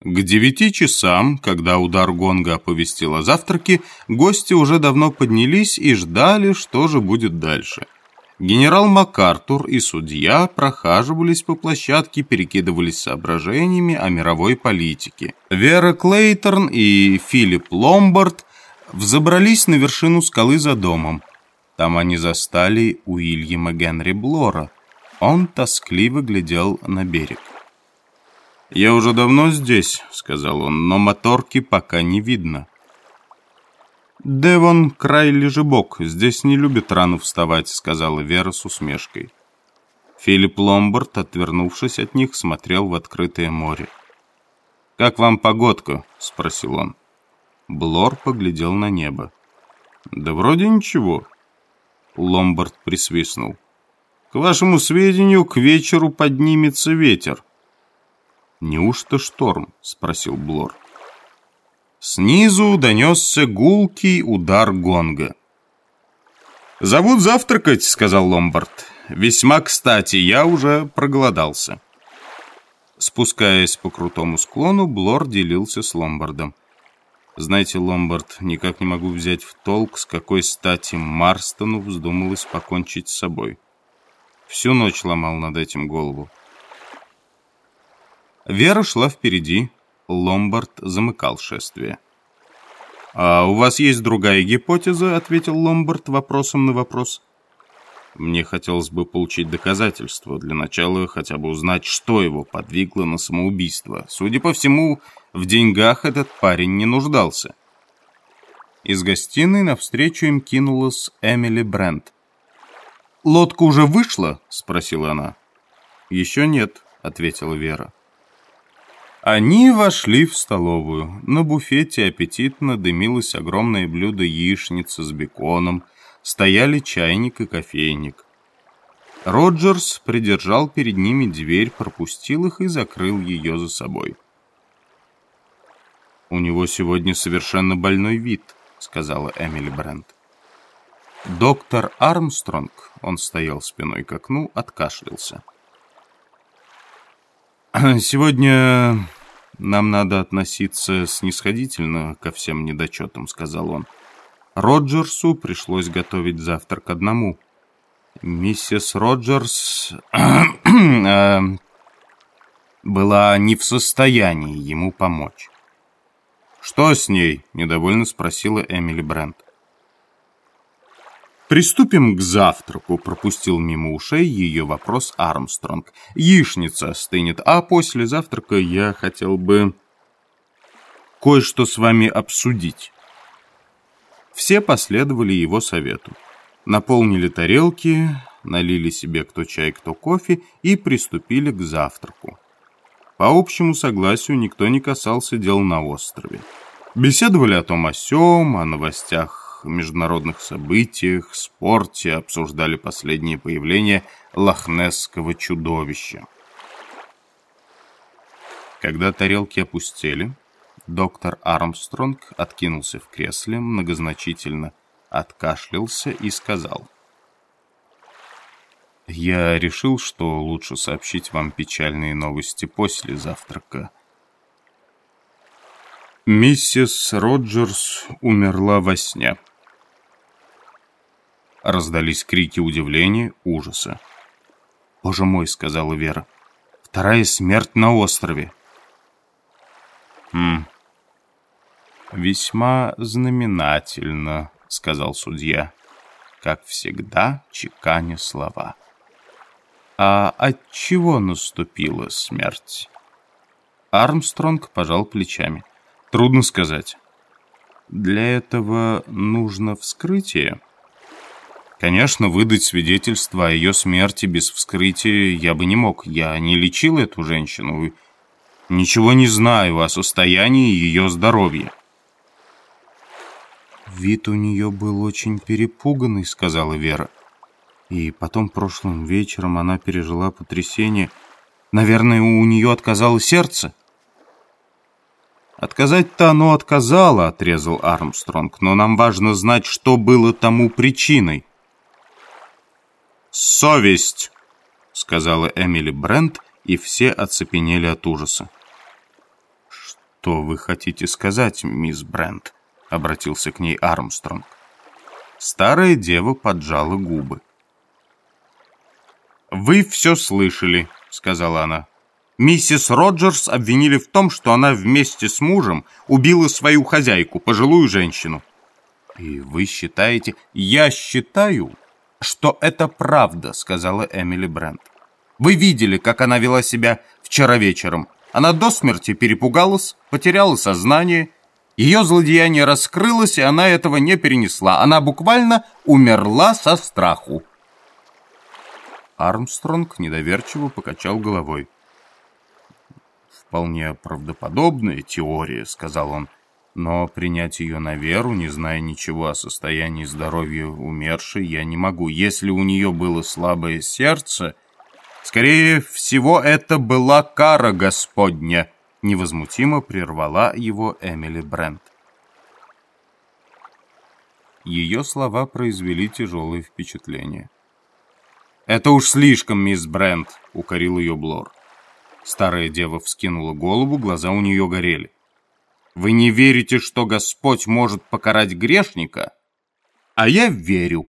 К девяти часам, когда удар гонга оповестил о завтраке, гости уже давно поднялись и ждали, что же будет дальше. Генерал МакАртур и судья прохаживались по площадке, перекидывались соображениями о мировой политике. Вера Клейторн и Филипп Ломбард взобрались на вершину скалы за домом. Там они застали Уильяма Генри Блора. Он тоскливо глядел на берег. «Я уже давно здесь», — сказал он, — «но моторки пока не видно». «Девон — край лежебок, здесь не любят рано вставать», — сказала Вера с усмешкой. Филипп Ломбард, отвернувшись от них, смотрел в открытое море. «Как вам погодка?» — спросил он. Блор поглядел на небо. «Да вроде ничего». Ломбард присвистнул. «К вашему сведению, к вечеру поднимется ветер. «Неужто шторм?» — спросил Блор. Снизу донесся гулкий удар гонга. «Зовут завтракать», — сказал Ломбард. «Весьма кстати, я уже проголодался». Спускаясь по крутому склону, Блор делился с Ломбардом. «Знаете, Ломбард, никак не могу взять в толк, с какой стати Марстону вздумалось покончить с собой. Всю ночь ломал над этим голову. Вера шла впереди, Ломбард замыкал шествие. «А у вас есть другая гипотеза?» — ответил Ломбард вопросом на вопрос. «Мне хотелось бы получить доказательства. Для начала хотя бы узнать, что его подвигло на самоубийство. Судя по всему, в деньгах этот парень не нуждался». Из гостиной навстречу им кинулась Эмили Брент. «Лодка уже вышла?» — спросила она. «Еще нет», — ответила Вера. Они вошли в столовую. На буфете аппетитно дымилось огромное блюдо яичницы с беконом, стояли чайник и кофейник. Роджерс придержал перед ними дверь, пропустил их и закрыл ее за собой. «У него сегодня совершенно больной вид», — сказала Эмили Брент. Доктор Армстронг, он стоял спиной к окну, откашлялся. «Сегодня нам надо относиться снисходительно ко всем недочетам», — сказал он. Роджерсу пришлось готовить завтрак одному. Миссис Роджерс э, была не в состоянии ему помочь. «Что с ней?» — недовольно спросила Эмили Брент. «Приступим к завтраку», — пропустил мимо ушей ее вопрос Армстронг. «Яичница остынет, а после завтрака я хотел бы кое-что с вами обсудить». Все последовали его совету. Наполнили тарелки, налили себе кто чай, кто кофе и приступили к завтраку. По общему согласию никто не касался дел на острове. Беседовали о том о сём, о новостях международных событиях, спорте, обсуждали последнее появление лохнесского чудовища. Когда тарелки опустели, доктор Армстронг откинулся в кресле, многозначительно откашлялся и сказал. «Я решил, что лучше сообщить вам печальные новости после завтрака». Миссис Роджерс умерла во сне. Раздались крики удивления, ужаса. «Боже мой», — сказала Вера, — «вторая смерть на острове». «Хм, весьма знаменательно», — сказал судья, как всегда чеканя слова. «А от чего наступила смерть?» Армстронг пожал плечами. «Трудно сказать. Для этого нужно вскрытие». Конечно, выдать свидетельство о ее смерти без вскрытия я бы не мог. Я не лечил эту женщину. Ничего не знаю о состоянии ее здоровья. «Вид у нее был очень перепуганный», — сказала Вера. И потом прошлым вечером она пережила потрясение. Наверное, у нее отказало сердце. «Отказать-то оно отказало», — отрезал Армстронг. «Но нам важно знать, что было тому причиной». «Совесть!» — сказала Эмили Брент, и все оцепенели от ужаса. «Что вы хотите сказать, мисс Брент?» — обратился к ней Армстронг. Старая дева поджала губы. «Вы все слышали», — сказала она. «Миссис Роджерс обвинили в том, что она вместе с мужем убила свою хозяйку, пожилую женщину». «И вы считаете...» «Я считаю, что это правда», — сказала Эмили Брент. «Вы видели, как она вела себя вчера вечером. Она до смерти перепугалась, потеряла сознание. Ее злодеяние раскрылось, и она этого не перенесла. Она буквально умерла со страху. Армстронг недоверчиво покачал головой. «Вполне правдоподобная теория», — сказал он, «но принять ее на веру, не зная ничего о состоянии здоровья умершей, я не могу. Если у нее было слабое сердце...» Скорее всего, это была кара Господня, невозмутимо прервала его Эмили Брент. Ее слова произвели тяжелое впечатление. «Это уж слишком, мисс Брент», — укорил ее Блор. Старая дева вскинула голову, глаза у нее горели. «Вы не верите, что Господь может покарать грешника?» «А я верю»,